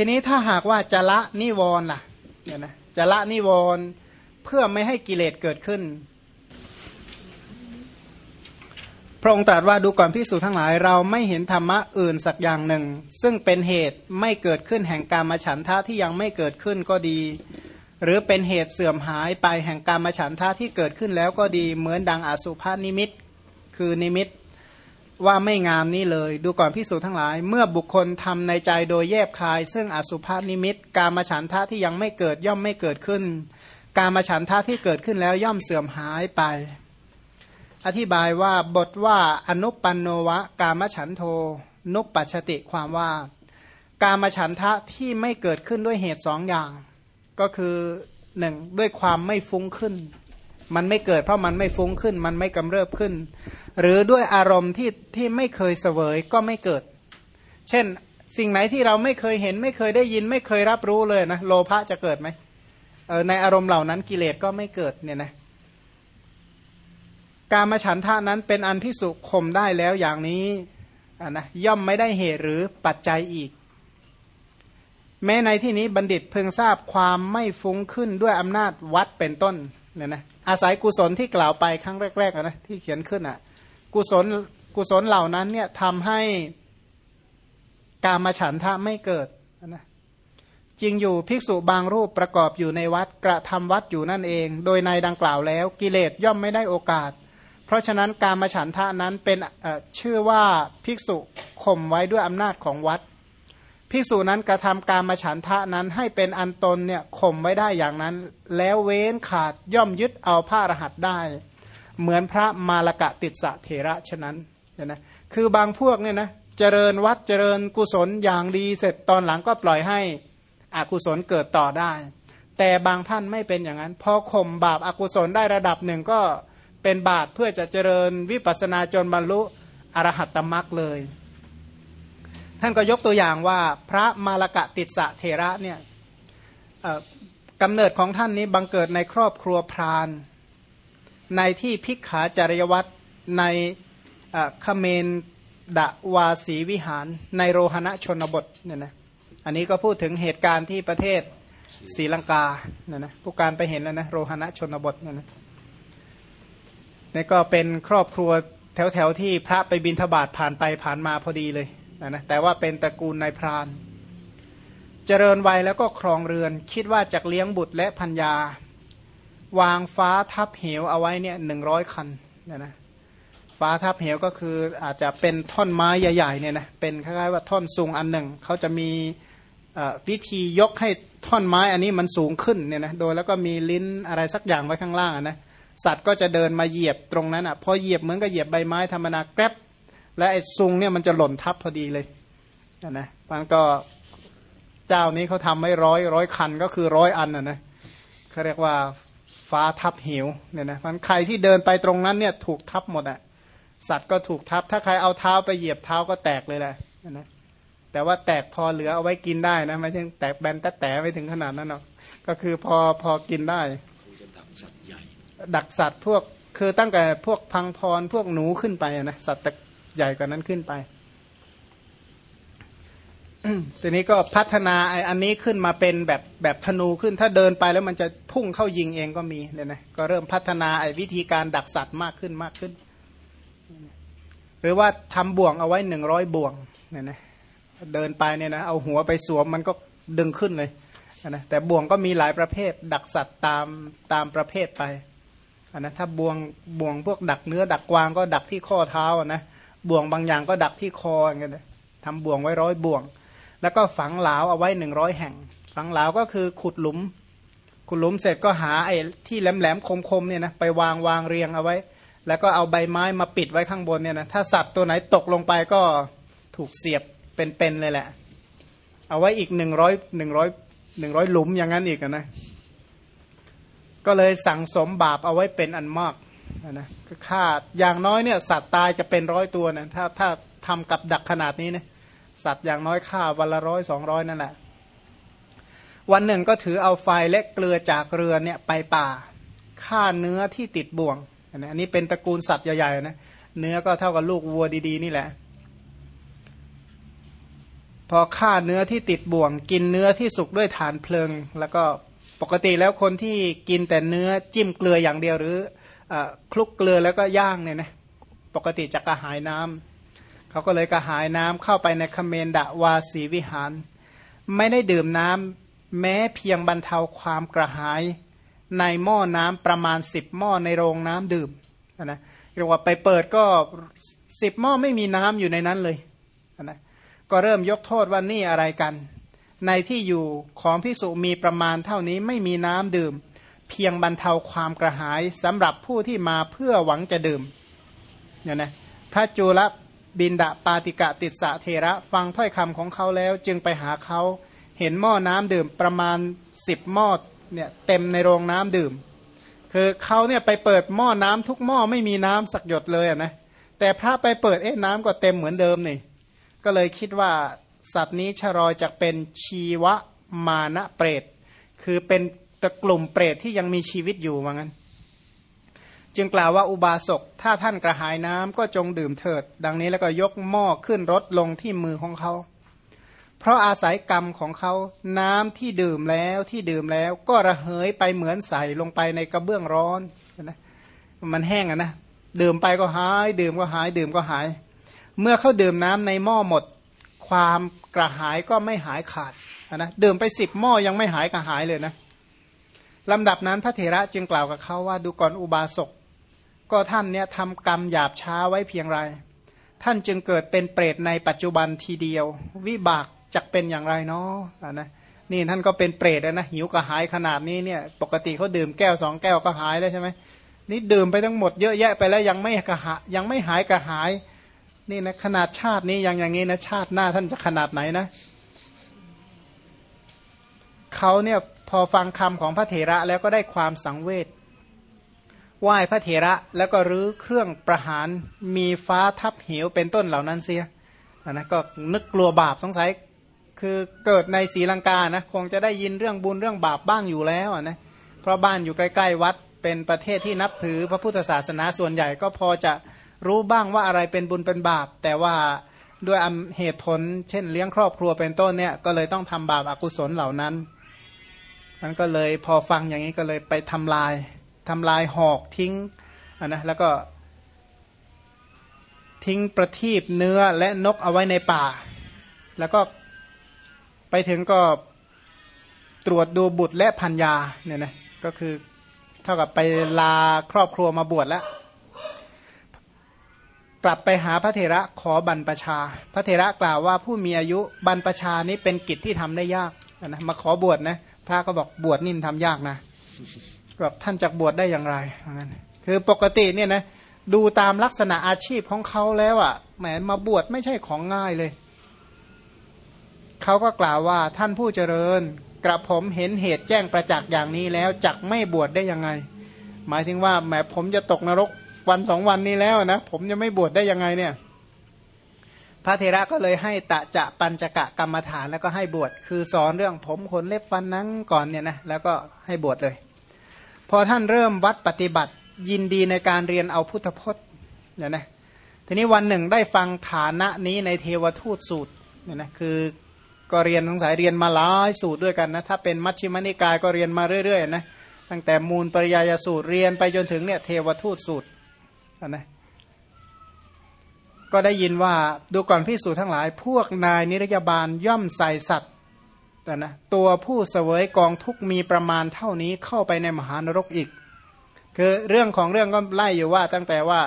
ทีนี้ถ้าหากว่าจะละนิวรณ์ล่ะเนี่ยนะจะละนิวรณ์เพื่อไม่ให้กิเลสเกิดขึ้น พระองค์ตรัสว่าดูก่อนพิสูจทั้งหลาย เราไม่เห็นธรรมะอื่นสักอย่างหนึ่ง ซึ่งเป็นเหตุไม่เกิดขึ้นแห่งการมาฉันทะที่ยังไม่เกิดขึ้นก็ดี หรือเป็นเหตุเสื่อมหายไปแห่งการมาฉันทะที่เกิดขึ้นแล้วก็ดีเหมือนดังอสุภานิมิต คือนิมิต ว่าไม่งามนี้เลย ดูก่อนพิสูจนทั้งหลาย เมื่อบุคคลทำในใจโดยแยบคาย ซึ่งอสุภานิมิต การมาฉันทะที่ยังไม่เกิดย่อมไม่เกิดขึ้น การมาฉันทะที่เกิดขึ้นแล้วย่อมเสื่อมหายไป อธิบายว่าบทว่าอนุปันโนวะ กามฉันโท นุปปัชติความว่า การมาฉันทะที่ไม่เกิดขึ้นด้วยเหตุสองอย่าง ก็คือหนึ่งด้วยความไม่ฟุ้งขึ้น มันไม่เกิดเพราะมันไม่ฟุ้งขึ้น มันไม่กำเริบขึ้น หรือด้วยอารมณ์ที่ที่ไม่เคยเสวยก็ไม่เกิด เช่น สิ่งไหนที่เราไม่เคยเห็น ไม่เคยได้ยิน ไม่เคยรับรู้เลยนะโลภะจะเกิดไหมเออในอารมณ์เหล่านั้นกิเลสก็ไม่เกิดเนี่ยนะการมาฉันทะนั้นเป็นอันพิสุข่มได้แล้วอย่างนี้ะนะย่อมไม่ได้เหตุหรือปัจจัยอีก แม้ในที่นี้บัณฑิตเพิ่งทราบความไม่ฟุ้งขึ้นด้วยอำนาจวัดเป็นต้น เนี่ยนะอาศัยกุศลที่กล่าวไปครั้งแรกๆนะที่เขียนขึ้นอะ กุศลกุศลเหล่านั้นเนี่ยทำให้การมาฉันทะไม่เกิดนะจริงอยู่ภิกษุบางรูปประกอบอยู่ในวัดกระทำวัดอยู่นั่นเอง โดยในดังกล่าวแล้วกิเลสย่อมไม่ได้โอกาส เพราะฉะนั้นการมาฉันทะนั้นเป็นชื่อว่าภิกษุข่มไว้ด้วยอำนาจของวัด ภิกษุนั้นกระทำการมาฉันทะนั้นให้เป็นอันตนเนี่ยข่มไว้ได้อย่างนั้น แล้วเว้นขาดย่อมยึดเอาผ้ารหัสได้ เหมือนพระมาลกะติดสะเถระฉะนั้นเนี่ยนะคือบางพวกเนี่ยนะเจริญวัดเจริญกุศลอย่างดีเสร็จตอนหลังก็ปล่อยให้อกุศลเกิดต่อได้ แต่บางท่านไม่เป็นอย่างนั้น พอข่มบาปอากุศลได้ระดับหนึ่งก็เป็นบาปเพื่อจะเจริญวิปัสนาจนบรรลุอรหัตตมรักเลย ท่านก็ยกตัวอย่างว่าพระมาลกะติดสะเทระเนี่ยกำเนิดของท่านนี้บังเกิดในครอบครัวพราหมณ์ในที่พิกขาจริยวัตรในคเมนดวาสีวิหาร ในโรหณชนบทเนี่ยนะอันนี้ก็พูดถึงเหตุการณ์ที่ประเทศศรีลังกาเนี่ยนะผู้การไปเห็นแล้วนะโรหณชนบทเนี่ยนะนี่ก็เป็นครอบครัวแถวๆที่พระไปบินทบาทผ่านไปผ่านมาพอดีเลย นะนะแต่ว่าเป็นตระกูลนายพราน เจริญวัยแล้วก็ครองเรือน คิดว่าจะเลี้ยงบุตรและพัญญา วางฟ้าทับเหวเอาไว้เนี่ยหนึ่งร้อยคันนี่ยนะฟ้าทับเหวก็คืออาจจะเป็นท่อนไม้ใหญ่ๆเนี่ยนะเป็นคล้ายๆว่าท่อนสูงอันหนึ่งเขาจะมีวิธียกให้ท่อนไม้อันนี้มันสูงขึ้นเนี่ยนะโดยแล้วก็มีลิ้นอะไรสักอย่างไว้ข้างล่างนะสัตว์ก็จะเดินมาเหยียบตรงนั้นอะพอเหยียบเหมือนกับเหยียบใบไม้ธรรมดาแกร็บ และไอ้ซุงเนี่ยมันจะหล่นทับพอดีเลยนะมันก็เจ้านี้เขาทำไว้ร้อยร้อยคันก็คือร้อยอันอะนะเขาเรียกว่าฟ้าทับเหวเนี่ยนะมันใครที่เดินไปตรงนั้นเนี่ยถูกทับหมดอะสัตว์ก็ถูกทับ ถ้าใครเอาเท้าไปเหยียบเท้าก็แตกเลยแหละนะแต่ว่าแตกพอเหลือเอาไว้กินได้นะไม่ใช่แตกแบนแต่แต่ไม่ถึงขนาดนั้นหรอกก็คือพอพอกินได้ดักสัตว์ใหญ่ ดักสัตว์พวกคือตั้งแต่พวกพังพรพวกหนูขึ้นไปนะสัตว์ ใหญ่กว่านั้นขึ้นไปทีนี้ก็พัฒนาไอ้อันนี้ขึ้นมาเป็นแบบแบบธนูขึ้น ถ้าเดินไปแล้วมันจะพุ่งเข้ายิงเองก็มีเนี่ยนะก็เริ่มพัฒนาไอ้วิธีการดักสัตว์มากขึ้นมากขึ้น หรือว่าทำบ่วงเอาไว้หนึ่งร้อยบ่วงเนี่ยนะเดินไปเนี่ยนะเอาหัวไปสวมมันก็ดึงขึ้นเลยนะแต่บ่วงก็มีหลายประเภท ดักสัตว์ตามตามประเภทไปนะถ้าบ่วงบ่วงพวกดักเนื้อดักกวางก็ดักที่ข้อเท้านะ บ่วงบางอย่างก็ดักที่คออย่างเงี้ยทำบ่วงไว้ร้อยบ่วง แล้วก็ฝังเหลาเอาไว้หนึ่งร้อยแห่ง ฝังเหลาก็คือขุดหลุม ขุดหลุมเสร็จก็หาไอ้ที่แหลมๆคมๆเนี่ยนะไปวางวางเรียงเอาไว้ แล้วก็เอาใบไม้มาปิดไว้ข้างบนเนี่ยนะถ้าสัตว์ตัวไหนตกลงไปก็ถูกเสียบเป็นๆเลยแหละ เอาไว้อีกหนึ่งร้อยหนึ่งร้อยหนึ่งร้อยหลุมอย่างนั้นอีกนะก็เลยสั่งสมบาปเอาไว้เป็นอันมาก นะฆ่าอย่างน้อยเนี่ยสัตว์ตายจะเป็นร้อยตัวนะถ้าถ้าทำกับดักขนาดนี้นะสัตว์อย่างน้อยฆ่าวันละร้อยสองร้อยนั่นแหละ วันหนึ่งก็ถือเอาไฟและเกลือจากเรือเนี่ยไปป่าฆ่าเนื้อที่ติดบ่วงอันนี้เป็นตระกูลสัตว์ใหญ่ๆนะเนื้อก็เท่ากับลูกวัวดีๆ นี่แหละ พอฆ่าเนื้อที่ติดบ่วง กินเนื้อที่สุกด้วยฐานเพลิง แล้วก็ปกติแล้วคนที่กินแต่เนื้อจิ้มเกลืออย่างเดียวหรือ คลุกเกลือแล้วก็ย่างเนี่ยนะปกติจะกระหายน้ำเขาก็เลยกระหายน้ำเข้าไปในคเมนดะวาสีวิหาร ไม่ได้ดื่มน้ำแม้เพียงบรรเทาความกระหาย ในหม้อน้ำประมาณสิบหม้อในโรงน้ำดื่มนะเรียกว่าไปเปิดก็สิบหม้อไม่มีน้ำอยู่ในนั้นเลยนะก็เริ่มยกโทษว่านี่อะไรกัน ในที่อยู่ของพิสุมีประมาณเท่านี้ไม่มีน้ำดื่ม เพียงบรรเทาความกระหายสำหรับผู้ที่มาเพื่อหวังจะดื่มเนี่ยนะพระจุลบินดาปาติกะติสะเทระฟังถ้อยคำของเขาแล้วจึงไปหาเขาเห็นหม้อน้ำดื่มประมาณสิบหม้อเนี่ยเต็มในโรงน้ำดื่ม คือเขาเนี่ยไปเปิดหม้อน้ำทุกหม้อไม่มีน้ำสักหยดเลยนะแต่พระไปเปิดเอ๊ะน้ำก็เต็มเหมือนเดิมนี่ก็เลยคิดว่าสัตว์นี้ชรอยจะเป็นชีวมานะเปรต คือเป็น ตะกลุ่มเปรตที่ยังมีชีวิตอยู่ว่างั้น จึงกล่าวว่าอุบาสกถ้าท่านกระหายน้ำก็จงดื่มเถิด ดังนี้แล้วก็ยกหม้อขึ้นรถลงที่มือของเขา เพราะอาศัยกรรมของเขาน้ำที่ดื่มแล้วที่ดื่มแล้วก็ระเหยไปเหมือนใส่ลงไปในกระเบื้องร้อนนะมันแห้งอะนะดื่มไปก็หาย ดื่มก็หาย ดื่มก็หาย เมื่อเขาดื่มน้ำในหม้อหมด ความกระหายก็ไม่หายขาดนะดื่มไปสิบหม้อยังไม่หายกระหายเลยนะ ลำดับนั้นพระเถระจึงกล่าวกับเขาว่าดูก่อนอุบาสกก็ท่านเนี่ยทำกรรมหยาบช้าไว้เพียงไร ท่านจึงเกิดเป็นเปรตในปัจจุบันทีเดียว วิบากจะเป็นอย่างไรเนาะนะนี่ท่านก็เป็นเปรตนะหิวกระหายขนาดนี้เนี่ย ปกติเขาดื่มแก้วสองแก้วก็หายแล้วใช่ไหมนี่ดื่มไปทั้งหมดเยอะแยะไปแล้วยังไม่กระหายังไม่หายกระหาย นี่นะขนาดชาตินี้ยังอย่างนี้นะชาติหน้าท่านจะขนาดไหนนะเขาเนี่ย พอฟังคำของพระเถระแล้วก็ได้ความสังเวชไหว้พระเถระแล้วก็รื้อเครื่องประหารมีฟ้าทับเหวเป็นต้นเหล่านั้นเสียนะก็นึกกลัวบาปสงสัยคือเกิดในศรีลังกานะคงจะได้ยินเรื่องบุญเรื่องบาปบ้างอยู่แล้วนะเพราะบ้านอยู่ใกล้ๆวัดเป็นประเทศที่นับถือพระพุทธศาสนาส่วนใหญ่ก็พอจะรู้บ้างว่าอะไรเป็นบุญเป็นบาป แต่ว่าด้วยเหตุผล เช่นเลี้ยงครอบครัวเป็นต้นเนี่ยก็เลยต้องทำบาปอากุศลเหล่านั้น มันก็เลยพอฟังอย่างนี้ก็เลยไปทำลายทำลายหอกทิ้งนะแล้วก็ทิ้งประทีปเนื้อและนกเอาไว้ในป่า แล้วก็ไปถึงก็ตรวจดูบุตรและพัญญาเนี่ยนะก็คือเท่ากับไปลาครอบครัวมาบวชแล้ว กลับไปหาพระเถระขอบรรพชา พระเถระกล่าวว่าผู้มีอายุบรรพชานี้เป็นกิจที่ทำได้ยาก นะมาขอบวชนะ พระก็บอกบวชนี่ทำยากนะแบบท่านจะบวชได้อย่างไรงั้นคือปกติเนี่ยนะดูตามลักษณะอาชีพของเขาแล้วอะ่ะแหมมาบวชไม่ใช่ของง่ายเลยเขาก็กล่าวว่าท่านผู้เจริญ กระผมเห็นเหตุแจ้งประจักษ์อย่างนี้แล้วจักไม่บวชได้ยังไง หมายถึงว่าแหมผมจะตกนรกวันสองวันนี้แล้วนะผมจะไม่บวชได้ยังไงเนี่ย ระเทระก็เลยให้ตะจะปัญจกะกรรมฐานแล้วก็ให้บวชคือสอนเรื่องผมขนเล็บฟันนั้นก่อนเนี่ยนะแล้วก็ให้บวชเลย พอท่านเริ่มวัดปฏิบัติยินดีในการเรียนเอาพุทธพจน์เนี่ยนะทีนี้วันหนึ่งได้ฟังฐานะนี้ในเทวทูตสูตรเนี่ยนะคือก็เรียนสงสัยเรียนมาหลายสูตรด้วยกันนะถ้าเป็นมัชฌิมนิกายก็เรียนมาเรื่อยๆนะตั้งแต่มูลปริยายสูตรเรียนไปจนถึงเนี่ยเทวทูตสูตรนะ ก็ได้ยินว่าดูก่อนพิสูจทั้งหลาย พวกนายนิรยาบาลย่อมใส่สัตว์แต่นะตัวผู้เสวยกองทุกมีประมาณเท่านี้เข้าไปในมหานรกอีก คือเรื่องของเรื่องก็ไล่อยู่ว่าตั้งแต่ว่า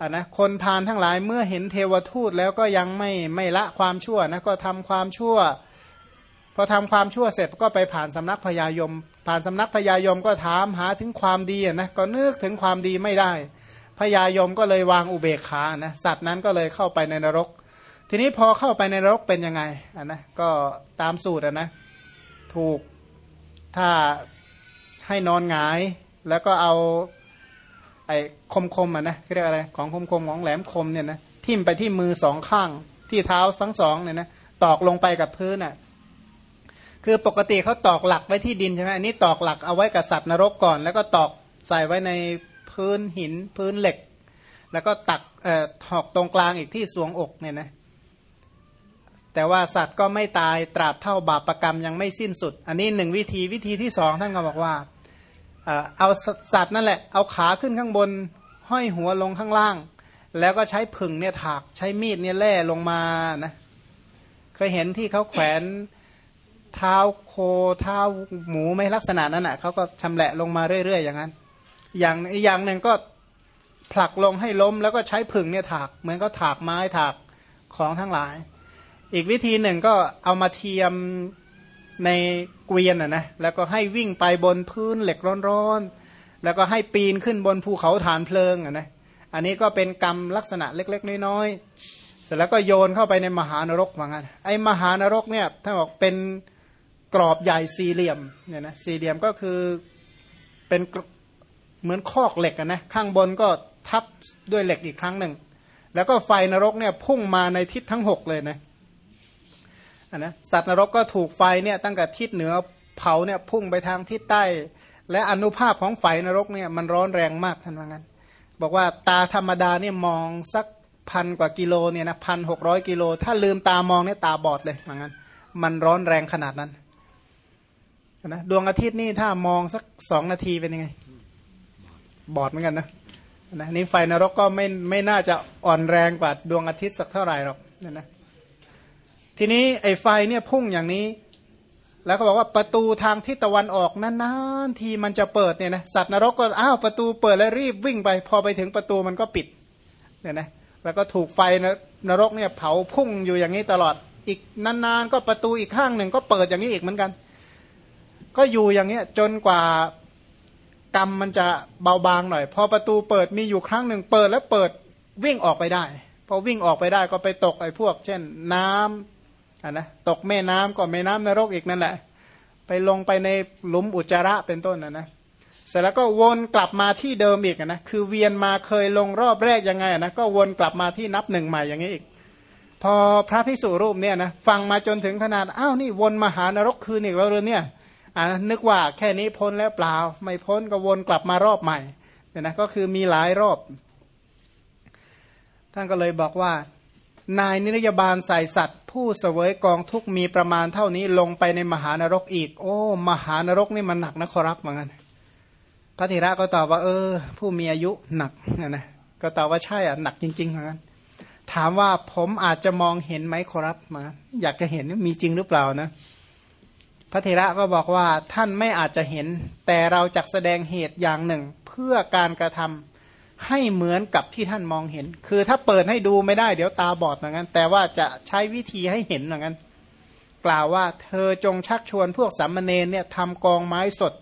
อะนะคนพานทั้งหลายเมื่อเห็นเทวทูตแล้วก็ยังไม่ไม่ละความชั่วนะก็ทำความชั่วพอทำความชั่วเสร็จก็ไปผ่านสำนักพญายม ผ่านสำนักพญายมก็ถามหาถึงความดีนะก็นึกถึงความดีไม่ได้ พญายมก็เลยวางอุเบกขานะสัตว์นั้นก็เลยเข้าไปในนรก ทีนี้พอเข้าไปในนรกเป็นยังไงอะนะก็ตามสูตรอะนะถูกถ้าให้นอนหงาย แล้วก็เอาไอ้คมคมอะนะเรียกอะไรของคมคมของแหลมคมเนี่ยนะทิ่มไปที่มือสองข้าง ที่เท้าทั้งสองเนี่ยนะตอกลงไปกับพื้นอะคือปกติเขาตอกหลักไว้ที่ดินใช่ไหมอันนี้ตอกหลักเอาไว้กับสัตว์นรกก่อน แล้วก็ตอกใส่ไว้ใน พื้นหินพื้นเหล็ก แล้วก็ตักเอ่อถอกตรงกลางอีกที่สวงอกเนี่ยนะแต่ว่าสัตว์ก็ไม่ตายตราบเท่าบาปรกรรมยังไม่สิ้นสุด อันนี้หนึ่งวิธีวิธีที่สองท่านก็บอกว่าเอาสัตว์นั่นแหละ เอาขาขึ้นข้างบน ห้อยหัวลงข้างล่าง แล้วก็ใช้ผึ่งเนี่ยถากใช้มีดเนี่ยแล่ลงมานะเคยเห็นที่เขาแขวนเท้าโคเท้าหมูไม่ลักษณะนั้นอะเขาก็ชำแหละลงมาเรื่อยๆอย่างนั้น อย่างอีกอย่างหนึ่งก็ผลักลงให้ล้มแล้วก็ใช้ผึ่งเนี่ยถาก เหมือนก็ถากไม้ถากของทั้งหลาย อีกวิธีหนึ่งก็เอามาเทียมในเกวียนอะนะแล้วก็ให้วิ่งไปบนพื้นเหล็กร้อนๆ แล้วก็ให้ปีนขึ้นบนภูเขาฐานเพลิงอะนะอันนี้ก็เป็นกรรมลักษณะเล็ก ๆ น้อยๆเสร็จแล้วก็โยนเข้าไปในมหานรกว่างั้นไอ้มหานรกเนี่ยถ้าบอกเป็นกรอบใหญ่สี่เหลี่ยมเนี่ยนะสี่เหลี่ยมก็คือเป็น เหมือนคอกเหล็กนะข้างบนก็ทับด้วยเหล็กอีกครั้งหนึ่ง แล้วก็ไฟนรกเนี่ยพุ่งมาในทิศทั้งหกเลยนะนนะสัตว์นรกก็ถูกไฟเนี่ยตั้งแต่ทิศเหนือเผาเนี่ยพุ่งไปทางทิศใต้ และอนุภาพของไฟนรกเนี่ยมันร้อนแรงมากท่านว่างั้น บอกว่าตาธรรมดาเนี่ยมองสักพันกว่ากิโลเนี่ยนะพันหกร้อยกิโล ถ้าลืมตามองเนี่ยตาบอดเลยว่างั้น มันร้อนแรงขนาดนั้นนะดวงอาทิตย์นี่ถ้ามองสักสองนาทีเป็นยังไง บอดเหมือนกันนะนะนี่ไฟนรกก็ไม่ไม่น่าจะอ่อนแรงกว่าดวงอาทิตย์สักเท่าไหร่หรอกนี่นะทีนี้ไอ้ไฟเนี่ยพุ่งอย่างนี้ แล้วก็บอกว่าประตูทางทิศตะวันออกนานๆทีมันจะเปิดเนี่ยนะสัตว์นรกก็อ้าวประตูเปิดแล้วรีบวิ่งไป พอไปถึงประตูมันก็ปิดเนี่ยนะแล้วก็ถูกไฟนรกเนี่ยเผาพุ่งอยู่อย่างนี้ตลอดอีกนานๆ ก็ประตูอีกข้างหนึ่งก็เปิดอย่างนี้อีกเหมือนกัน ก็อยู่อย่างเงี้ยจนกว่า กรรมมันจะเบาบางหน่อย พอประตูเปิดมีอยู่ครั้งหนึ่งเปิดแล้วเปิดวิ่งออกไปได้ พอวิ่งออกไปได้ก็ไปตกไอ้พวก เช่นน้ำอะนะตกแม่น้ำก็แม่น้ำนรกอีกนั่นแหละ ไปลงไปในหลุมอุจจาระเป็นต้นนะนะเสร็จแล้วก็วนกลับมาที่เดิมอีกนะคือเวียนมาเคยลงรอบแรกยังไงนะก็วนกลับมาที่นับหนึ่งใหม่อย่างนี้อีก พอพระภิกษุรูปเนี่ยนะฟังมาจนถึงขนาดอ้าวนี่วนมาหานรกคืนอีกแล้วเลยเนี่ย นึกว่าแค่นี้พ้นแล้วเปล่า ไม่พ้นก็วนกลับมารอบใหม่เนี่ยนะก็คือมีหลายรอบ ท่านก็เลยบอกว่า นายนิรยาบาลใส่สัตว์ ผู้เสวยกองทุกมีประมาณเท่านี้ลงไปในมหานรกอีก โอ้ มหานรกนี่มันหนักนะขอรับเหมือนกันพระธิระก็ตอบว่า เออ ผู้มีอายุหนักนะนะก็ตอบว่าใช่อะหนักจริงๆเหมือนกันถามว่าผมอาจจะมองเห็นไหมขอรับมา อยากจะเห็นมีจริงหรือเปล่านะ พระเถระก็บอกว่าท่านไม่อาจจะเห็น แต่เราจะแสดงเหตุอย่างหนึ่ง เพื่อการกระทำให้เหมือนกับที่ท่านมองเห็น คือถ้าเปิดให้ดูไม่ได้เดี๋ยวตาบอดเหมือนกันแต่ว่าจะใช้วิธีให้เห็นเหมือนกันกล่าวว่าเธอจงชักชวนพวกสัมมเนนเนี่ยทำกองไม้สด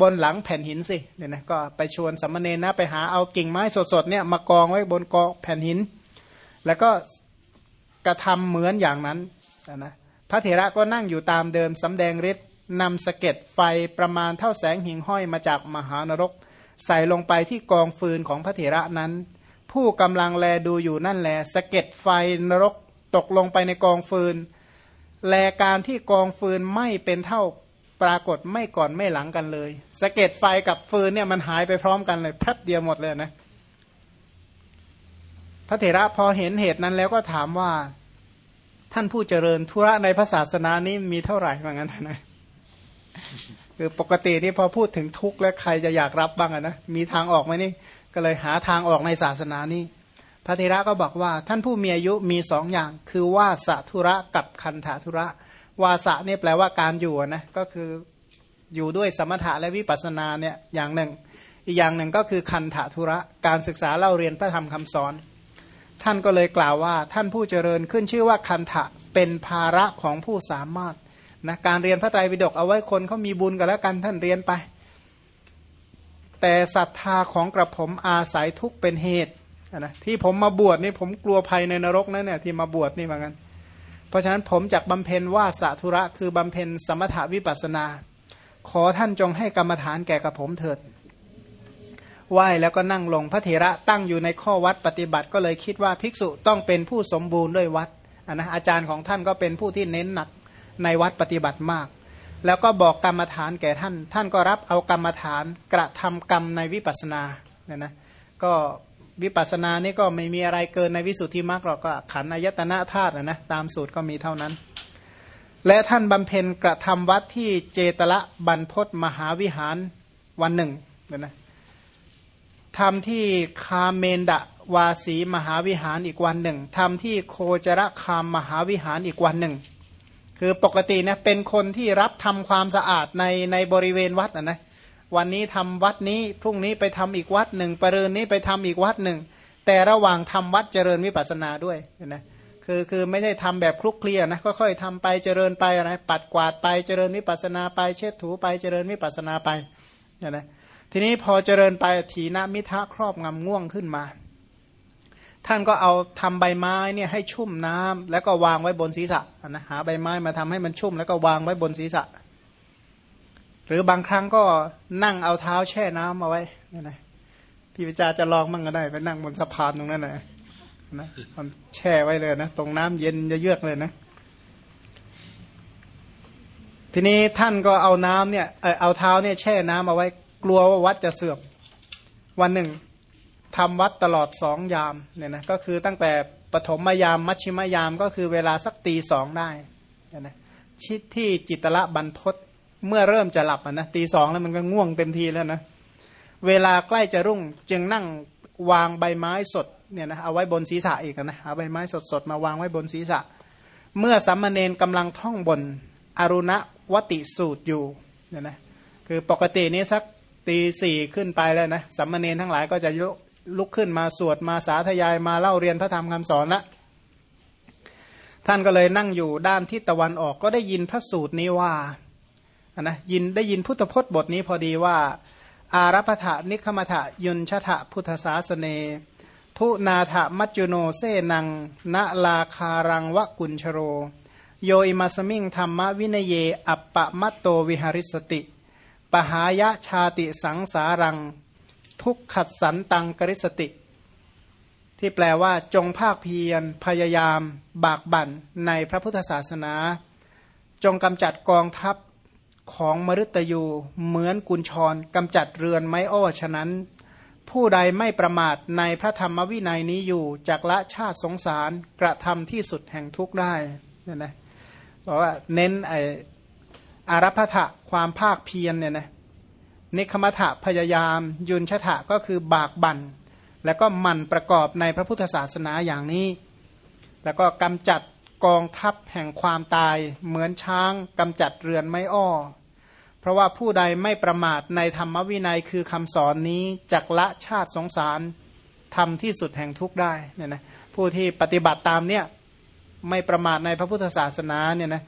บนหลังแผ่นหินสิเนี่ยนะก็ไปชวนสัมมเนนนะไปหาเอากิ่งไม้สดๆเนี่ยมากองไว้บนกองแผ่นหิน แล้วก็กระทำเหมือนอย่างนั้นนะ พระเถระก็นั่งอยู่ตามเดิมสำแดงฤทธิ์นำสะเก็ดไฟประมาณเท่าแสงหิ่งห้อยมาจากมหานรก ใส่ลงไปที่กองฟืนของพระเถระนั้น ผู้กำลังแลดูอยู่นั่นแลสะเก็ดไฟนรกตกลงไปในกองฟืน แลการที่กองฟืนไม่เป็นเท่าปรากฏไม่ก่อนไม่หลังกันเลยสะเก็ดไฟกับฟืนเนี่ยมันหายไปพร้อมกันเลยแป๊บเดียวหมดเลยนะ พระเถระพอเห็นเหตุนั้นแล้วก็ถามว่า ท่านผู้เจริญธุระในพระศาสนานี้มีเท่าไหร่เหมือนกันนะคือปกตินี่พอพูดถึงทุกข์แล้วใครจะอยากรับบ้างนะมีทางออกไหมนี่ ก็เลยหาทางออกในศาสนานี้พระเทระก็บอกว่า ท่านผู้มีอายุมีสองอย่าง คือว่าสะธุระกับคันธทุระ วาสะนี่แปลว่าการอยู่นะก็คืออยู่ด้วยสมถะและวิปัสสนาเนี่ยอย่างหนึ่ง อีกอย่างหนึ่งก็คือคันธทุระ การศึกษาเล่าเรียนพระธรรมคำสอน ท่านก็เลยกล่าวว่า ท่านผู้เจริญขึ้นชื่อว่าคันทะเป็นภาระของผู้สามารถนะการเรียนพระไตรปิฎกเอาไว้คนเขามีบุญกันแล้วกันท่านเรียนไป แต่ศรัทธาของกระผมอาศัยทุกเป็นเหตุนะที่ผมมาบวชนี่ผมกลัวภัยในนรกนะเนี่ยที่มาบวชนี่เหมือนกันเพราะฉะนั้นผมจักบำเพ็ญว่าสาธุระคือบำเพ็ญสมถาวิปัสนา ขอท่านจงให้กรรมฐานแก่กระผมเถิด ไหว้แล้วก็นั่งลงพระเถระตั้งอยู่ในข้อวัดปฏิบัติก็เลยคิดว่าภิกษุต้องเป็นผู้สมบูรณ์ด้วยวัดนะอาจารย์ของท่านก็เป็นผู้ที่เน้นหนักในวัดปฏิบัติมาก แล้วก็บอกกรรมฐานแก่ท่าน ท่านก็รับเอากรรมฐานกระทำกรรมในวิปัสนาเนี่ยนะก็วิปัสสนานี่ก็ไม่มีอะไรเกินในวิสุทธิมรรคหรอกก็ขันอายตนะธาตุนะตามสูตรก็มีเท่านั้น และท่านบำเพ็ญกระทำวัดที่เจตละบรรพศมหาวิหารวันหนึ่งเนี่ยนะ ทำที่คาเมนดะวาสีมหาวิหารอีกวันหนึ่งทำที่โคจรคามมหาวิหารอีกวันหนึ่ง คือปกตินะเป็นคนที่รับทำความสะอาดในในบริเวณวัดนะนะวันนี้ทำวัดนี้พรุ่งนี้ไปทำอีกวัดหนึ่งปรืนนี้ไปทำอีกวัดหนึ่ง แต่ระหว่างทำวัดเจริญวิปัสสนาด้วยนะคือคือไม่ได้ทำแบบคลุกเคลียนะค่อยๆทำไปเจริญไปอะไรปัดกวาดไปเจริญวิปัสสนาไปเช็ดถูไปเจริญวิปัสสนาไปนี่ยนะ ทีนี้พอเจริญไปถีนมิทะครอบงำง่วงขึ้นมา ท่านก็เอาทำใบไม้เนี่ยให้ชุ่มน้ำแล้วก็วางไว้บนศีรษะนะหาใบไม้มาทำให้มันชุ่มแล้วก็วางไว้บนศีรษะ หรือบางครั้งก็นั่งเอาเท้าแช่น้ำเอาไว้นี่นะพี่วิจารจะลองมั่งก็ได้ไปนั่งบนสะพานตรงนั้นนะนะมันแช่ไว้เลยนะตรงน้ำเย็นจะเยือกเลยนะทีนี้ท่านก็เอาน้ำเนี่ยเอาเท้าเนี่ยแช่น้ำเอาไว้ กลัวว่าวัดจะเสื่อมวันหนึ่งทำวัดตลอดสองยามเนี่ยนะก็คือตั้งแต่ปฐมยามมัชชิมยามก็คือเวลาสักตีสองได้นะชิดที่จิตละบรรพศเมื่อเริ่มจะหลับนะตีสองแล้วมันก็ง่วงเต็มทีแล้วนะเวลาใกล้จะรุ่งจึงนั่งวางใบไม้สดเนี่ยนะเอาไว้บนศีรษะอีกนะเอาใบไม้สดสดมาวางไว้บนศีรษะ เมื่อสัมมาเนนกำลังท่องบนอรุณวติสูตรอยู่เนี่ยนะคือปกตินี้สัก ตีสี่ขึ้นไปแล้วนะสัมมาเนนทั้งหลายก็จะลุกขึ้นมาสวดมาสาธยายมาเล่าเรียนพระธรรมคำสอนละท่านก็เลยนั่งอยู่ด้านทิศตะวันออกก็ได้ยินพระสูตรนี้ว่านะยินได้ยินพุทธพจน์บทนี้พอดีว่า อารัพถะนิคมถะยุนชะถะพุทธศาสเน ทุนาถะมัจจุโนเซนังณลาคารังวะกุญชโร โยอิมาสมิงธรรมวินเย อัปปะมัตโตวิหาริสติ หายะชาติสังสารัง ทุกขัดสันตังกริสติ ที่แปลว่าจงภาคเพียรพยายาม บากบั่นในพระพุทธศาสนา จงกำจัดกองทัพของมฤตยูเหมือนกุญชรกำจัดเรือนไม้อ้อฉะนั้น ผู้ใดไม่ประมาทในพระธรรมวินัยนี้อยู่จากละชาติสงสารกระทำที่สุดแห่งทุกได้เนี่ยนะบอกว่าเน้นไออารัพถะความภาคเพียรเนี่ยนะ นิคมถะพยายาม ยุนชะถะก็คือบากบัน่นแล้วก็มันประกอบในพระพุทธศาสนาอย่างนี้ แล้วก็กำจัดกองทัพแห่งความตาย เหมือนช้างกำจัดเรือนไม่อ้อ เพราะว่าผู้ใดไม่ประมาทในธรรมวินัยคือคำสอนนี้จักละชาติสงสารทำที่สุดแห่งทุกได้เนี่ยนะผู้ที่ปฏิบัติตามเนี่ยไม่ประมาทในพระพุทธศาสนาเนี่ยนะ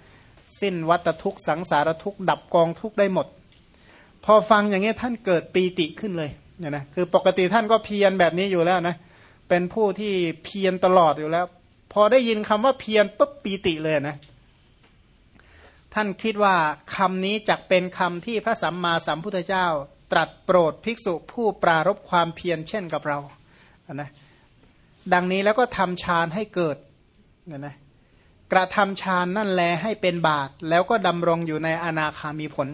สิ้นวัตทุกสังสารทุกดับกองทุกได้หมด พอฟังอย่างนี้ท่านเกิดปีติขึ้นเลยเนี่ยนะคือปกติท่านก็เพียรแบบนี้อยู่แล้วนะเป็นผู้ที่เพียรตลอดอยู่แล้ว พอได้ยินคำว่าเพียรปุ๊บปีติเลยนะท่านคิดว่าคำนี้จักเป็นคำที่พระสัมมาสัมพุทธเจ้า ตรัสโปรดภิกษุผู้ปรารบความเพียรเช่นกับเรานะดังนี้แล้วก็ทำฌานให้เกิดเนี่ยนะกระทำฌานนั่นแลให้เป็นบาตแล้วก็ดำรงอยู่ในอนาคามีผล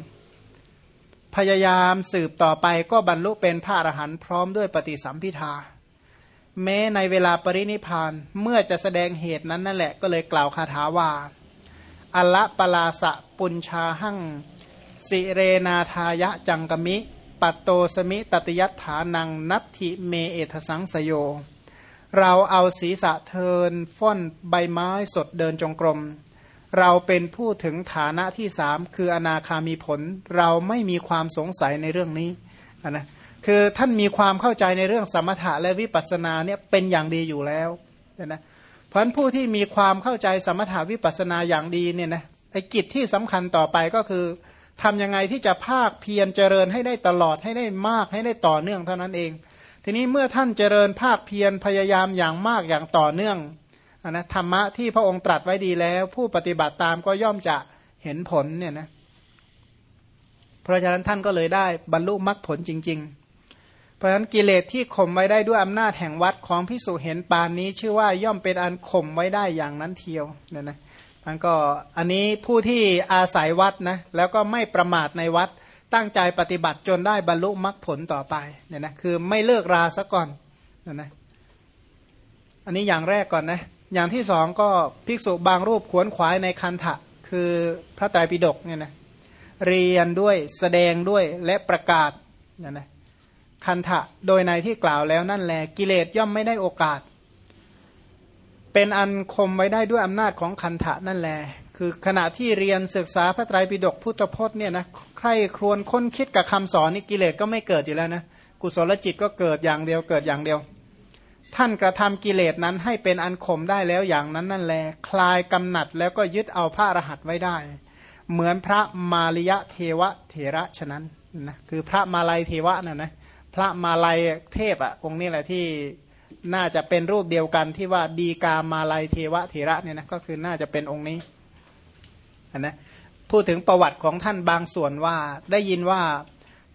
พยายามสืบต่อไปก็บรรลุเป็นพระอรหันต์พร้อมด้วยปฏิสัมพิทา แม้ในเวลาปรินิพานเมื่อจะแสดงเหตุนั้นนั่นแหละก็เลยกล่าวคาถาว่า อละปลาสะปุญชาหังสิเรนาทายะจังกมิง ปัตโตสมิตติยัฏฐานังนัตถิเมเอตถะ สังสโย เราเอาศีรษะเทินฟ่อนใบไม้สดเดินจงกรม เราเป็นผู้ถึงฐานะที่สามคืออนาคามีผล เราไม่มีความสงสัยในเรื่องนี้นะคือท่านมีความเข้าใจในเรื่องสมถะและวิปัสสนาเนี่ยเป็นอย่างดีอยู่แล้วนะเพราะนผู้ที่มีความเข้าใจสมถะวิปัสสนาอย่างดีเนี่ยนะไอ้กิจที่สำคัญต่อไปก็คือทำยังไงที่จะภาคเพียรเจริญให้ได้ตลอดให้ได้มากให้ได้ต่อเนื่องเท่านั้นเอง ทีนี้เมื่อท่านเจริญภาคเพียรพยายามอย่างมากอย่างต่อเนื่อง นะธรรมะที่พระองค์ตรัสไว้ดีแล้ว ผู้ปฏิบัติตามก็ย่อมจะเห็นผลเนี่ยนะเพราะฉะนั้นท่านก็เลยได้บรรลุมรรคผลจริง ๆ เพราะฉะนั้นกิเลสที่ข่มไว้ได้ด้วยอำนาจแห่งวัดของพิสุเห็นปานนี้ ชื่อว่าย่อมเป็นอันข่มไว้ได้อย่างนั้นเทียวเนี่ยนะมันก็อันนี้ผู้ที่อาศัยวัดนะแล้วก็ไม่ประมาทในวัดตั้งใจปฏิบัติจนได้บรรลุมรรคผลต่อไปเนี่ยนะคือไม่เลิกราซะก่อนเนะนะอันนี้อย่างแรกก่อนนะ อย่างที่สองก็ภิกษุบางรูปขวนขวายในคันทะคือพระไตรปิฎกเนี่ยนะเรียนด้วยแสดงด้วยและประกาศเนี่ยนะคันทะโดยในที่กล่าวแล้วนั่นแหละกิเลสย่อมไม่ได้โอกาส เป็นอันคมไว้ได้ด้วยอำนาจของคันทะนั่นแหละคือขณะที่เรียนศึกษาพระไตรปิฎกพุทธพจน์เนี่ยนะใครครวญค้นคิดกับคำสอนนี่กิเลสก็ไม่เกิดอยู่แล้วนะกุศลจิตก็เกิดอย่างเดียวเกิดอย่างเดียว ท่านกระทำกิเลสนั้นให้เป็นอันข่มได้แล้วอย่างนั้นนั่นแหละคลายกำหนัดแล้วก็ยึดเอาพระอรหันต์ไว้ได้ เหมือนพระมาริยะเทวะเถระฉะนั้นนะคือพระมาลัยเทวะน่ะนะพระมาลัยเทพอะองค์นี้แหละที่น่าจะเป็นรูปเดียวกันที่ว่าดีกามาลัยเทวะเถระเนี่ยนะก็คือน่าจะเป็นองค์นี้นะพูดถึงประวัติของท่านบางส่วนว่าได้ยินว่า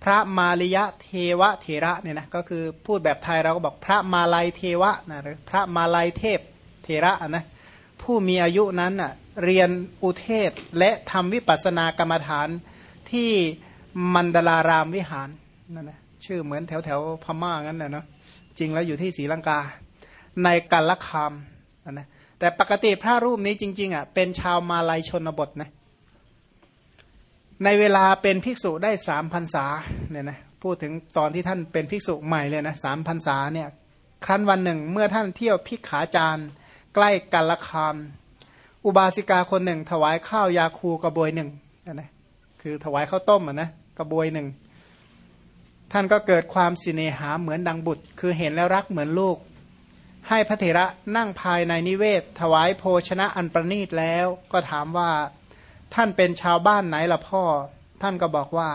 พระมาริยะเทวะเถระเนี่ยนะก็คือพูดแบบไทยเราก็บอกพระมาลัยเทวะนะหรือพระมาลัยเทพเถระนะผู้มีอายุนั้นอะเรียนอุเทศและทำวิปัสสนากรรมฐานที่มันดลารามวิหารนั่นนะชื่อเหมือนแถวแถวพม่างั้นนะเนาะจริงแล้วอยู่ที่ศรีลังกา ในกัลละคามนะแต่ปกติพระรูปนี้จริงๆอะเป็นชาวมาลายชนบทนะ ในเวลาเป็นภิกษุได้สามพันษาเนี่ยนะพูดถึงตอนที่ท่านเป็นภิกษุใหม่เลยนะสามพันษาเนี่ยครั้นวันหนึ่งเมื่อท่านเที่ยวพิกขาจารใกล้กัลละคาม อุบาสิกาคนหนึ่ง ถวายข้าวยาคูกระบวยหนึ่งนะคือถวายข้าวต้มอะนะกระบวยหนึ่งท่านก็เกิดความสิเนหาเหมือนดังบุตร คือเห็นแล้วรักเหมือนลูก ให้พระเถระนั่งภายในนิเวศ ถวายโภชนะอันประณีตแล้ว ก็ถามว่า ท่านเป็นชาวบ้านไหนล่ะพ่อ ท่านก็บอกว่า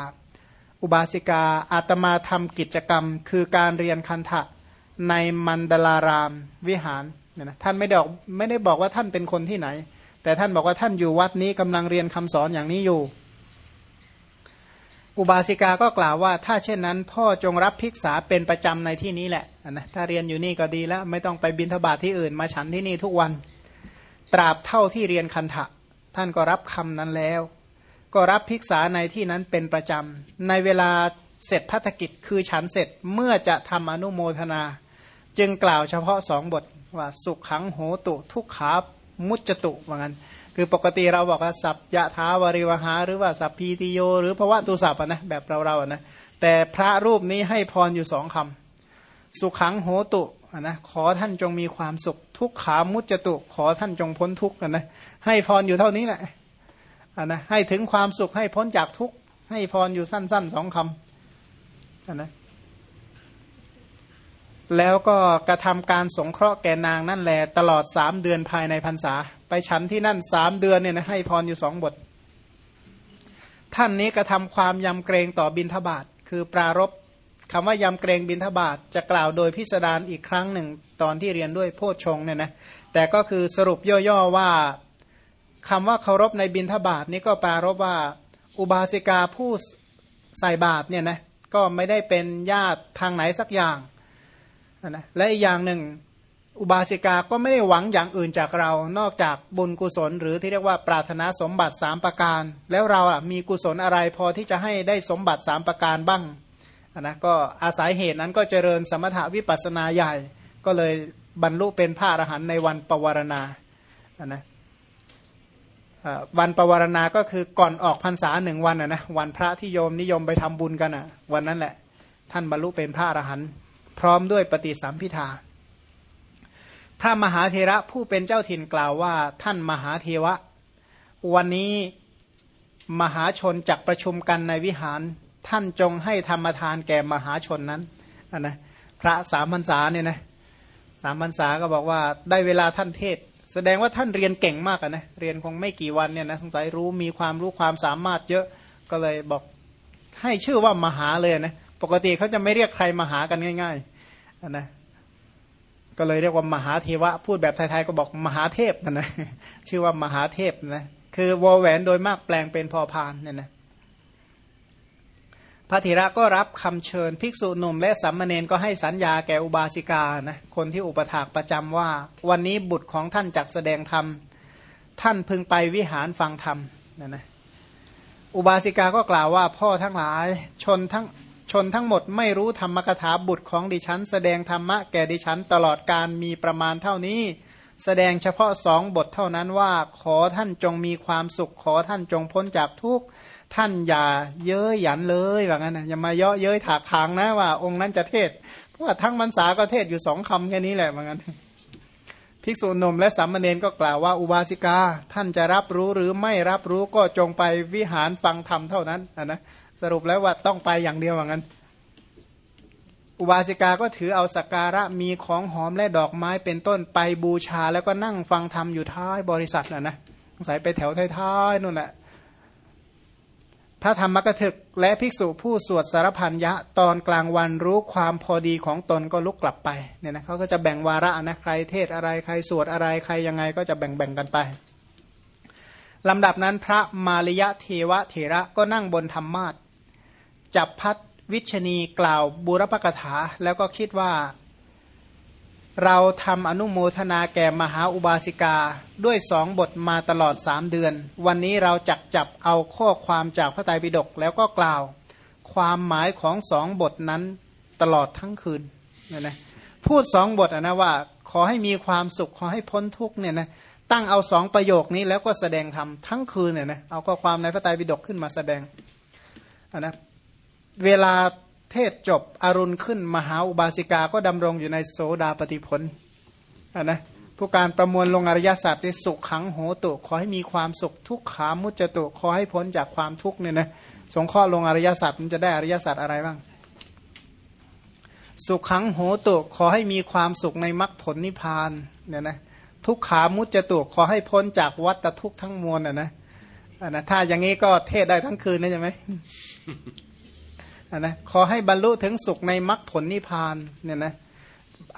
อุบาสิกาอาตมาทำกิจกรรม คือการเรียนคันทะในมันดลารามวิหารเนี่ยนะท่านไม่ได้ไม่ได้บอกว่าท่านเป็นคนที่ไหน แต่ท่านบอกว่าท่านอยู่วัดนี้กำลังเรียนคำสอนอย่างนี้อยู่ อุบาสิกาก็กล่าวว่า ถ้าเช่นนั้น พ่อจงรับภิกษาเป็นประจำในที่นี้แหละนะถ้าเรียนอยู่นี่ก็ดีแล้ว ไม่ต้องไปบินทบาทที่อื่นมาฉันที่นี่ทุกวัน ตราบเท่าที่เรียนคันทะ ท่านก็รับคำนั้นแล้ว ก็รับภิกษาในที่นั้นเป็นประจำ ในเวลาเสร็จพัฒกิจคือฉันเสร็จเมื่อจะทำอนุโมทนา จึงกล่าวเฉพาะสองบทว่าสุขขังโหตุทุกขามุจตุว่างั้น คือปกติเราบอกว่าสัพยะทาวริวหา หรือว่าสัพพีติโย หรือภวะตุสัพนะแบบเราเรานะแต่พระรูปนี้ให้พรอยู่สองคำสุขังโหตุ นะขอท่านจงมีความสุข ทุกขามุจตุ ขอท่านจงพ้นทุกข์นะให้พรอยู่เท่านี้แหละนะให้ถึงความสุขให้พ้นจากทุกข์ให้พรอยู่สั้นๆสองคำนะแล้วก็กระทำการสงเคราะห์แก่นางนั่นแหละตลอดสามเดือนภายในพรรษา ไปฉันที่นั่นสามเดือนเนี่ยนะให้พรอยู่สองบท ท่านนี้กระทำความยำเกรงต่อบินทบาทคือปรารบ คำว่ายำเกรงบินทบาทจะกล่าวโดยพิสดารอีกครั้งหนึ่งตอนที่เรียนด้วยโพชงเนี่ยนะแต่ก็คือสรุปย่อๆว่าคำว่าเคารพในบินทบาทนี้ก็ปรารบว่าอุบาสิกาผู้ใส่บาตเนี่ยนะก็ไม่ได้เป็นญาติทางไหนสักอย่างนะและอีกอย่างหนึ่งอุบาสิกาก็ไม่ได้หวังอย่างอื่นจากเรา นอกจากบุญกุศล หรือที่เรียกว่าปรารถนาสมบัติสามประการ แล้วเราอะมีกุศลอะไรพอที่จะให้ได้สมบัติสามประการบ้าง นะก็อาศัยเหตุนั้นก็เจริญสมถวิปัสนาใหญ่ ก็เลยบรรลุเป็นพระอรหันต์ในวันปวารณานะวันปวารณาก็คือก่อนออกพรรษาหนึ่งวันนะวันพระที่โยมนิยมไปทำบุญกันอะ วันนั้นแหละ ท่านบรรลุเป็นพระอรหันต์พร้อมด้วยปฏิสัมพิทาพระมหาเทระผู้เป็นเจ้าถิ่นกล่าวว่า ท่านมหาเทวะ วันนี้มหาชนจักประชุมกันในวิหาร ท่านจงให้ธรรมทานแก่มหาชนนั้นนนะพระสามพรรษาเนี่ยนะสามพรรษาก็บอกว่าได้เวลาท่านเทศ แสดงว่าท่านเรียนเก่งมากนะเรียนคงไม่กี่วันเนี่ยนะสงสัยรู้มีความรู้ความสามารถเยอะก็เลยบอกให้ชื่อว่ามหาเลยนะปกติเขาจะไม่เรียกใครมหากันง่ายๆนะก็เลยเรียกว่ามหาเทวะ พูดแบบไทยๆก็บอกมหาเทพนะนะชื่อว่ามหาเทพนะคือวอแหวนโดยมากแปลงเป็นพอพานเนี่ยนะ ระธีระก็รับคำเชิญภิกษุหนุ่มและสัมมาเนนก็ให้สัญญาแก่อุบาสิกานะคนที่อุปถากประจำว่า วันนี้บุตรของท่านจักแสดงธรรม ท่านพึงไปวิหารฟังธรรมนะนะอุบาสิกาก็กล่าวว่าพ่อทั้งหลายชนทั้งชชนทั้งหมดไม่รู้ธรรมกถาบุตรของดิฉัน แสดงธรรมะแก่ดิฉันตลอดการมีประมาณเท่านี้ แสดงเฉพาะสองบทเท่านั้นว่า ขอท่านจงมีความสุขขอท่านจงพ้นจากทุกข์ ท่านอย่าเย้ยหยันเลยว่างั้นนะอย่ามาเยาะเย้ยถากทางนะว่า องค์นั้นจะเทศ เพราะว่าทั้งมันสาก็เทศอยู่สองคำแค่นี้แหละว่างั้นภิกษุนมและสามเณรก็กล่าวว่าอุบาสิกา ท่านจะรับรู้หรือไม่รับรู้ก็จงไปวิหารฟังธรรมเท่านั้นนะสรุปแล้วว่าต้องไปอย่างเดียวว่างั้น อุบาสิกาก็ถือเอาสักการะมีของหอมและดอกไม้เป็นต้นไปบูชา แล้วก็นั่งฟังธรรมอยู่ท้ายบริษัทนะนะสายไปแถวท้ายๆนู่นแหละ พระธรรมกถึกและภิกษุผู้สวดสารพันยะตอนกลางวันรู้ความพอดีของตนก็ลุกกลับไปเนี่ยนะเขาก็จะแบ่งวาระนะใครเทศอะไรใครสวดอะไรใครยังไงก็จะแบ่งแบ่งกันไปลำดับนั้นพระมาริยะเทวะเถระก็นั่งบนธรรมาทจับพัดวิชนีกล่าวบุรพกถาแล้วก็คิดว่า เราทำอนุโมทนาแก่มหาอุบาสิกาด้วยสองบทมาตลอดสามเดือน วันนี้เราจักจับเอาข้อความจากพระไตรปิฎกแล้วก็กล่าว ความหมายของสองบทนั้นตลอดทั้งคืนเนี่ยนะพูดสองบทนะว่า ขอให้มีความสุขขอให้พ้นทุกเนี่ยนะตั้งเอาสองประโยคนี้แล้วก็แสดงธรรมทั้งคืนเนี่ยนะเอาข้อความในพระไตรปิฎกขึ้นมาแสดงนะเวลา เทศจบอรุณขึ้นมหาอุบาสิกาก็ดำรงอยู่ในโสดาปฏิพลนะผู้การประมวลลงอริยสัจที่สุขขังโหตุ ขอให้มีความสุขทุกขามุจตุขอให้พ้นจากความทุกข์เนี่ยนะสงข้อลงอริยสัจมันจะได้อริยสัจอะไรบ้าง สุขขังโหตุขอให้มีความสุขในมรรคผลนิพพานเนี่ยนะทุกขามุจตุขอให้พ้นจากวัฏทุกข์ทั้งมวลอะนะนะถ้าอย่างนี้ก็เทศได้ทั้งคืนนะใช่ไหม นะขอให้บรรลุถึงสุขในมรรคผลนิพพานเนี่ยนะ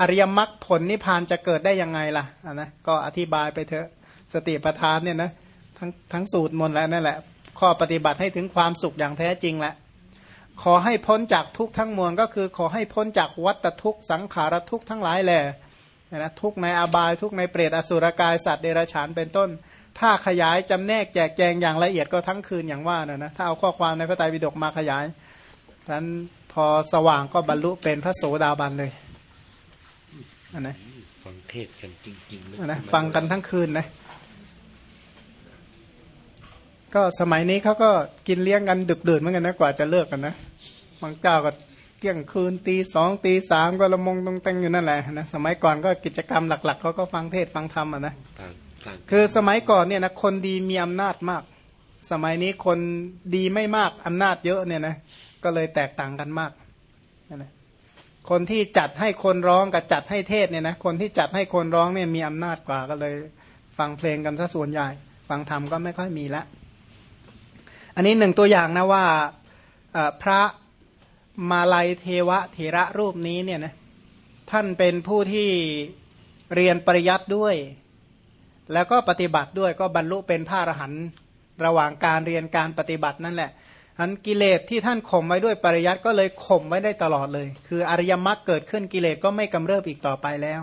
อริยมรรคผลนิพพานจะเกิดได้ยังไงล่ะนะก็อธิบายไปเถอะสติปัฏฐานเนี่ยนะทั้งทั้งสูตรมนแล้วนั่นแหละ ข้อปฏิบัติให้ถึงความสุขอย่างแท้จริงแหละขอให้พ้นจากทุกทั้งมวลก็คือขอให้พ้นจากวัตทุกสังขารทุกทั้งหลายแหละนะทุกในอบายทุกในเปรตอสุรกายสัตว์เดรัจฉานเป็นต้น ถ้าขยายจำแนกแจกแจงอย่างละเอียดก็ทั้งคืนอย่างว่านะนะถ้าเอาข้อความในพระไตรปิฎกมาขยาย ท่านพอสว่างก็บรรลุเป็นพระโสดาบันเลยอันนะฟังเทศกันจริงๆนะฟังกันทั้งคืนนะก็สมัยนี้เขาก็กินเลี้ยงกันดึกดื่นเหมือนกันนะกว่าจะเลิกกันนะบางเจ้าก็เที่ยงคืนตีสองตีสามก็ละมงตรงแต่งอยู่นั่นแหละนะสมัยก่อนก็กิจกรรมหลัก ๆเขาก็ฟังเทศฟังธรรมอะนะคือสมัยก่อนเนี่ยนะคนดีมีอำนาจมาก สมัยนี้คนดีไม่มากอำนาจเยอะเนี่ยนะ ก็เลยแตกต่างกันมากนะคนที่จัดให้คนร้องกับจัดให้เทศเนี่ยนะคนที่จัดให้คนร้องเนี่ยมีอำนาจกว่าก็เลย ฟังเพลงกันซะส่วนใหญ่ ฟังธรรมก็ไม่ค่อยมีละ อันนี้หนึ่งตัวอย่างนะว่าพระมาลัยเทวะเถระรูปนี้เนี่ยนะท่านเป็นผู้ที่เรียนปริยัติด้วย แล้วก็ปฏิบัติด้วยก็บรรลุเป็นพระอรหันต์ระหว่างการเรียนการปฏิบัตินั่นแหละ อันกิเลสที่ท่านข่มไว้ด้วยปริยัติก็เลยข่มไว้ได้ตลอดเลย คืออริยมรรคเกิดขึ้นกิเลสก็ไม่กำเริบอีกต่อไปแล้ว